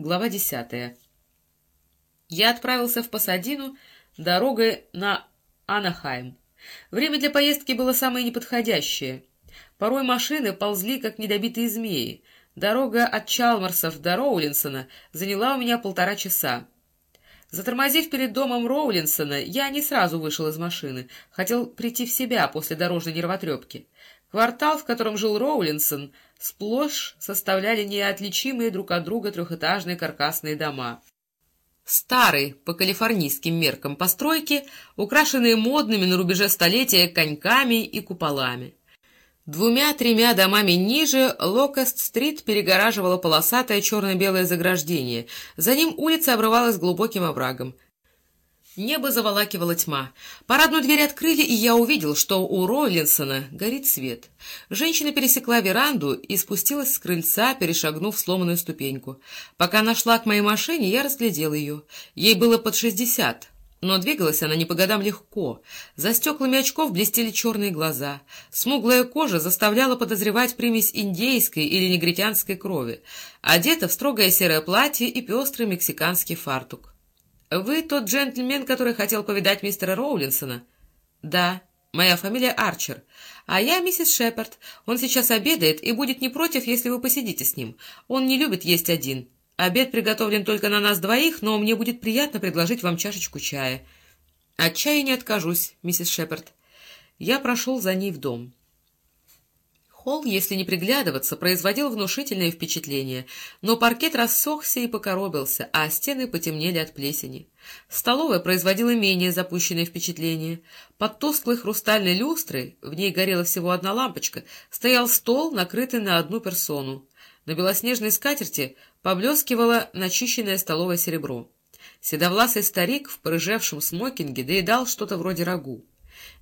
Глава десятая. Я отправился в Пасадину дорогой на Анахайм. Время для поездки было самое неподходящее. Порой машины ползли, как недобитые змеи. Дорога от Чалмарсов до Роулинсона заняла у меня полтора часа. Затормозив перед домом Роулинсона, я не сразу вышел из машины, хотел прийти в себя после дорожной нервотрепки. Квартал, в котором жил Роулинсон, сплошь составляли неотличимые друг от друга трехэтажные каркасные дома. Старые, по калифорнийским меркам, постройки, украшенные модными на рубеже столетия коньками и куполами. Двумя-тремя домами ниже Локест-стрит перегораживала полосатое черно-белое заграждение. За ним улица обрывалась глубоким оврагом. Небо заволакивала тьма. Парадную дверь открыли, и я увидел, что у Роллинсона горит свет. Женщина пересекла веранду и спустилась с крыльца, перешагнув сломанную ступеньку. Пока она шла к моей машине, я разглядел ее. Ей было под шестьдесят, но двигалась она не по годам легко. За стеклами очков блестели черные глаза. Смуглая кожа заставляла подозревать примесь индейской или негритянской крови. Одета в строгое серое платье и пестрый мексиканский фартук. «Вы тот джентльмен, который хотел повидать мистера Роулинсона?» «Да. Моя фамилия Арчер. А я миссис Шепард. Он сейчас обедает и будет не против, если вы посидите с ним. Он не любит есть один. Обед приготовлен только на нас двоих, но мне будет приятно предложить вам чашечку чая». «От чая не откажусь, миссис Шепард». Я прошел за ней в дом. Холл, если не приглядываться, производил внушительное впечатление, но паркет рассохся и покоробился, а стены потемнели от плесени. Столовая производила менее запущенное впечатление. Под тусклой хрустальной люстрой, в ней горела всего одна лампочка, стоял стол, накрытый на одну персону. На белоснежной скатерти поблескивало начищенное столовое серебро. Седовласый старик в порыжевшем смокинге доедал что-то вроде рагу.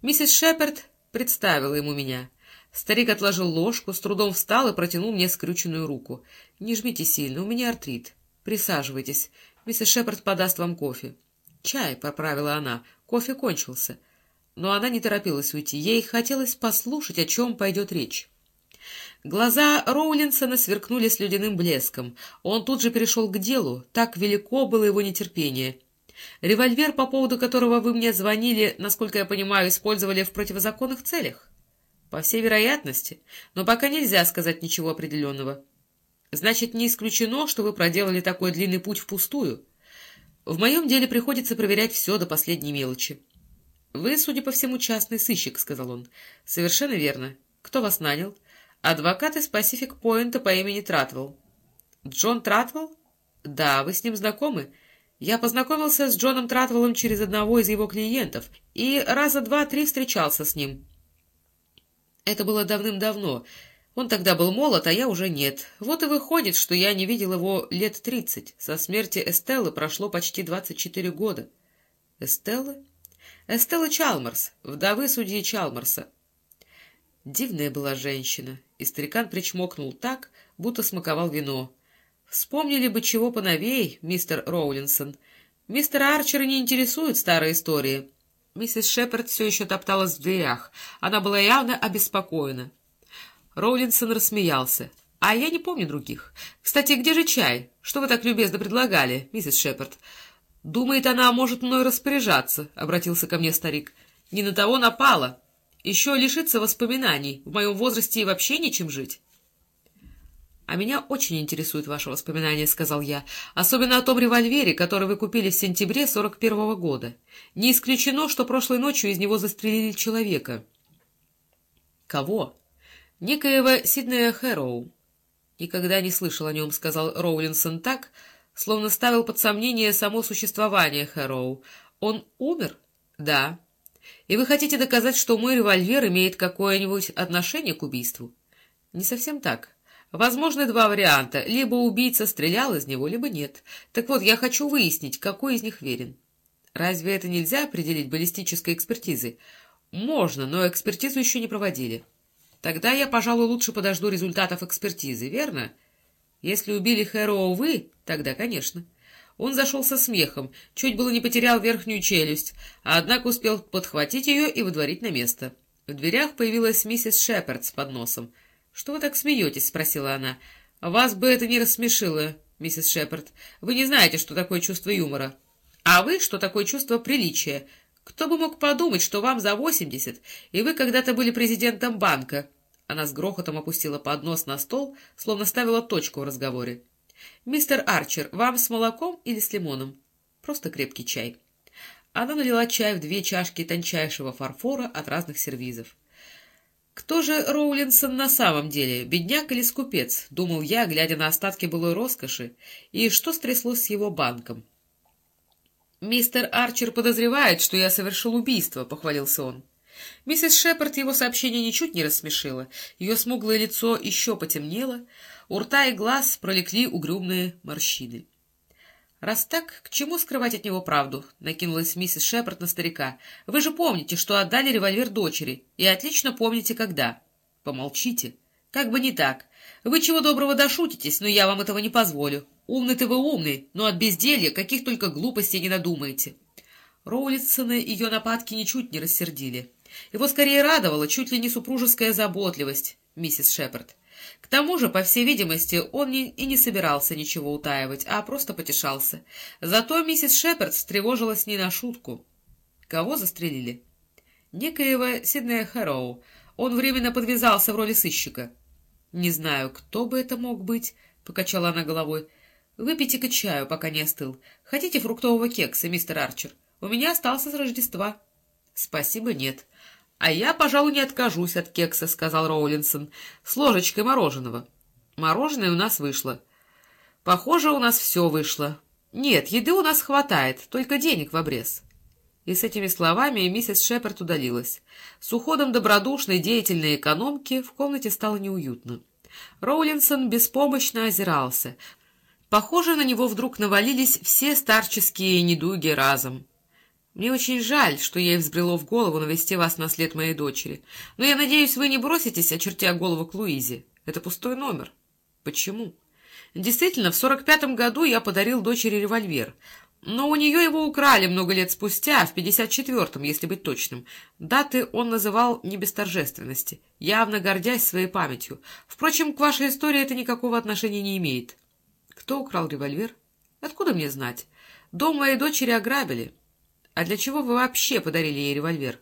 Миссис Шепард представила ему меня — Старик отложил ложку, с трудом встал и протянул мне скрюченную руку. — Не жмите сильно, у меня артрит. Присаживайтесь. Миссис Шепард подаст вам кофе. — Чай, — поправила она. Кофе кончился. Но она не торопилась уйти. Ей хотелось послушать, о чем пойдет речь. Глаза Роулинсона сверкнули с ледяным блеском. Он тут же перешел к делу. Так велико было его нетерпение. Револьвер, по поводу которого вы мне звонили, насколько я понимаю, использовали в противозаконных целях? По всей вероятности, но пока нельзя сказать ничего определенного. Значит, не исключено, что вы проделали такой длинный путь впустую. В моем деле приходится проверять все до последней мелочи. — Вы, судя по всему, частный сыщик, — сказал он. — Совершенно верно. Кто вас нанял? — Адвокат из Пасифик-Пойнта по имени Тратвелл. — Джон Тратвелл? — Да, вы с ним знакомы? Я познакомился с Джоном Тратвеллом через одного из его клиентов и раза два-три встречался с ним. — это было давным-давно. Он тогда был молод, а я уже нет. Вот и выходит, что я не видел его лет тридцать. Со смерти Эстеллы прошло почти двадцать четыре года. Эстеллы? Эстелла Чалмарс, вдовы судьи Чалмарса. Дивная была женщина, и старикан причмокнул так, будто смаковал вино. Вспомнили бы чего поновей, мистер Роулинсон. Мистер Арчера не интересует старые истории. Миссис Шепард все еще топталась в дверях. Она была явно обеспокоена. Роулинсон рассмеялся. — А я не помню других. Кстати, где же чай? Что вы так любезно предлагали, миссис Шепард? — Думает, она может мной распоряжаться, — обратился ко мне старик. — Не на того напала. Еще лишиться воспоминаний. В моем возрасте и вообще нечем жить. «А меня очень интересуют ваши воспоминания», — сказал я, «особенно о том револьвере, который вы купили в сентябре сорок первого года. Не исключено, что прошлой ночью из него застрелили человека». «Кого?» «Некоего Сиднея Хэроу». «Никогда не слышал о нем», — сказал Роулинсон так, словно ставил под сомнение само существование Хэроу. «Он умер?» «Да». «И вы хотите доказать, что мой револьвер имеет какое-нибудь отношение к убийству?» «Не совсем так». Возможны два варианта. Либо убийца стрелял из него, либо нет. Так вот, я хочу выяснить, какой из них верен. Разве это нельзя определить баллистической экспертизой? Можно, но экспертизу еще не проводили. Тогда я, пожалуй, лучше подожду результатов экспертизы, верно? Если убили Хэроу вы, тогда, конечно. Он зашел со смехом, чуть было не потерял верхнюю челюсть, а однако успел подхватить ее и выдворить на место. В дверях появилась миссис Шепард с подносом — «Что вы так смеетесь?» — спросила она. «Вас бы это не рассмешило, миссис Шепард. Вы не знаете, что такое чувство юмора. А вы, что такое чувство приличия. Кто бы мог подумать, что вам за восемьдесят, и вы когда-то были президентом банка. Она с грохотом опустила поднос на стол, словно ставила точку в разговоре. «Мистер Арчер, вам с молоком или с лимоном?» «Просто крепкий чай». Она налила чай в две чашки тончайшего фарфора от разных сервизов. «Кто же Роулинсон на самом деле, бедняк или скупец?» — думал я, глядя на остатки былой роскоши, и что стряслось с его банком. «Мистер Арчер подозревает, что я совершил убийство», — похвалился он. Миссис Шепард его сообщение ничуть не рассмешило. Ее смуглое лицо еще потемнело, у рта и глаз пролекли угрюмные морщины. «Раз так, к чему скрывать от него правду?» — накинулась миссис Шепард на старика. «Вы же помните, что отдали револьвер дочери, и отлично помните, когда». «Помолчите. Как бы не так. Вы чего доброго дошутитесь, но я вам этого не позволю. Умный-то вы умный, но от безделья каких только глупостей не надумаете». Роулитсоны ее нападки ничуть не рассердили. Его скорее радовала чуть ли не супружеская заботливость, миссис Шепард. К тому же, по всей видимости, он и не собирался ничего утаивать, а просто потешался. Зато миссис Шепард встревожилась не на шутку. Кого застрелили? Некоего Сиднея Хэроу. Он временно подвязался в роли сыщика. «Не знаю, кто бы это мог быть», — покачала она головой. «Выпейте-ка чаю, пока не остыл. Хотите фруктового кекса, мистер Арчер? У меня остался с Рождества». «Спасибо, нет. «А я, пожалуй, не откажусь от кекса», — сказал Роулинсон, — «с ложечкой мороженого». «Мороженое у нас вышло». «Похоже, у нас все вышло. Нет, еды у нас хватает, только денег в обрез». И с этими словами миссис Шепард удалилась. С уходом добродушной, деятельной экономки в комнате стало неуютно. Роулинсон беспомощно озирался. Похоже, на него вдруг навалились все старческие недуги разом. Мне очень жаль, что ей взбрело в голову навести вас на след моей дочери. Но я надеюсь, вы не броситесь, очертя голову к Луизе. Это пустой номер. Почему? Действительно, в сорок пятом году я подарил дочери револьвер. Но у нее его украли много лет спустя, в пятьдесят четвертом, если быть точным. Даты он называл не без торжественности, явно гордясь своей памятью. Впрочем, к вашей истории это никакого отношения не имеет. Кто украл револьвер? Откуда мне знать? Дом моей дочери ограбили. «А для чего вы вообще подарили ей револьвер?»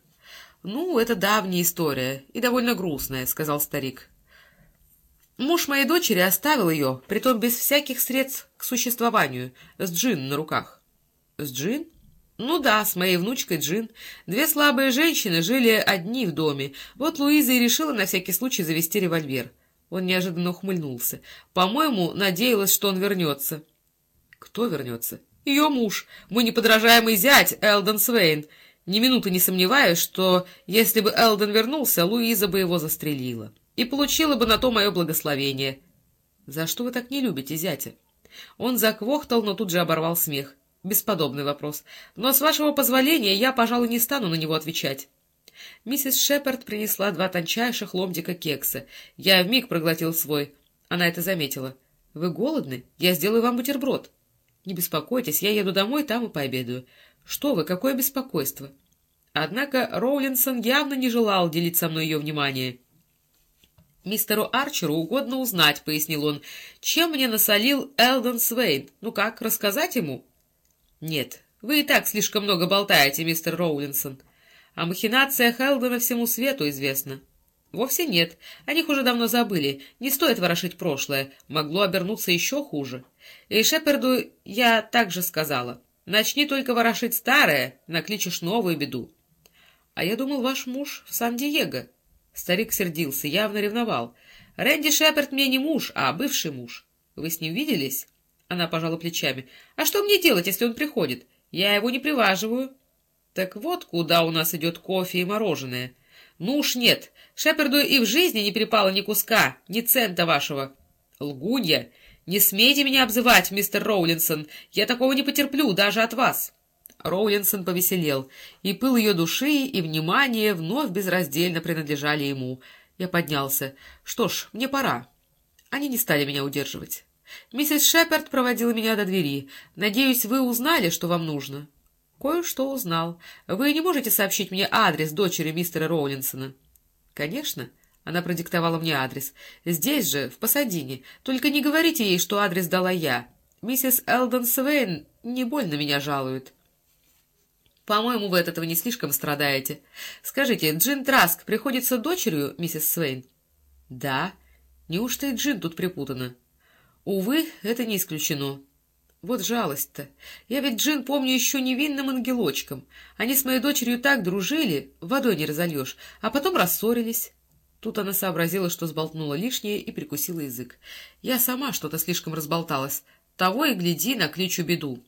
«Ну, это давняя история и довольно грустная», — сказал старик. «Муж моей дочери оставил ее, притом без всяких средств к существованию, с Джин на руках». «С Джин?» «Ну да, с моей внучкой Джин. Две слабые женщины жили одни в доме. Вот Луиза и решила на всякий случай завести револьвер». Он неожиданно ухмыльнулся. «По-моему, надеялась, что он вернется». «Кто вернется?» Ее муж, мой неподражаемый зять Элден Свейн. Ни минуты не сомневаюсь, что если бы Элден вернулся, Луиза бы его застрелила. И получила бы на то мое благословение. За что вы так не любите зятя? Он заквохтал, но тут же оборвал смех. Бесподобный вопрос. Но, с вашего позволения, я, пожалуй, не стану на него отвечать. Миссис Шепард принесла два тончайших ломтика кекса. Я вмиг проглотил свой. Она это заметила. — Вы голодны? Я сделаю вам бутерброд. «Не беспокойтесь, я еду домой, там и пообедаю». «Что вы, какое беспокойство?» Однако Роулинсон явно не желал делить со мной ее внимание. «Мистеру Арчеру угодно узнать», — пояснил он, — «чем мне насолил Элдон Свейн. Ну как, рассказать ему?» «Нет, вы и так слишком много болтаете, мистер Роулинсон. О махинациях Элдона всему свету известно». «Вовсе нет. О них уже давно забыли. Не стоит ворошить прошлое. Могло обернуться еще хуже. И Шеперду я также сказала. Начни только ворошить старое, накличешь новую беду». «А я думал, ваш муж в Сан-Диего». Старик сердился, явно ревновал. «Рэнди Шеперд мне не муж, а бывший муж. Вы с ним виделись?» Она пожала плечами. «А что мне делать, если он приходит? Я его не приваживаю». «Так вот, куда у нас идет кофе и мороженое». «Ну уж нет, Шеперду и в жизни не перепало ни куска, ни цента вашего». «Лгунья! Не смейте меня обзывать, мистер Роулинсон! Я такого не потерплю даже от вас!» Роулинсон повеселел, и пыл ее души, и внимание вновь безраздельно принадлежали ему. Я поднялся. «Что ж, мне пора». Они не стали меня удерживать. Миссис Шеперд проводила меня до двери. «Надеюсь, вы узнали, что вам нужно?» «Кое-что узнал. Вы не можете сообщить мне адрес дочери мистера Роулинсона?» «Конечно». Она продиктовала мне адрес. «Здесь же, в Пасадине. Только не говорите ей, что адрес дала я. Миссис Элдон Свейн не больно меня жалует. По-моему, вы от этого не слишком страдаете. Скажите, Джин Траск приходится дочерью, миссис Свейн? Да. Неужто и Джин тут припутана? Увы, это не исключено. Вот жалость-то. Я ведь Джин помню еще невинным ангелочком. Они с моей дочерью так дружили, водой не разольешь, а потом рассорились. Тут она сообразила, что сболтнула лишнее, и прикусила язык. Я сама что-то слишком разболталась. Того и гляди, на кличу беду.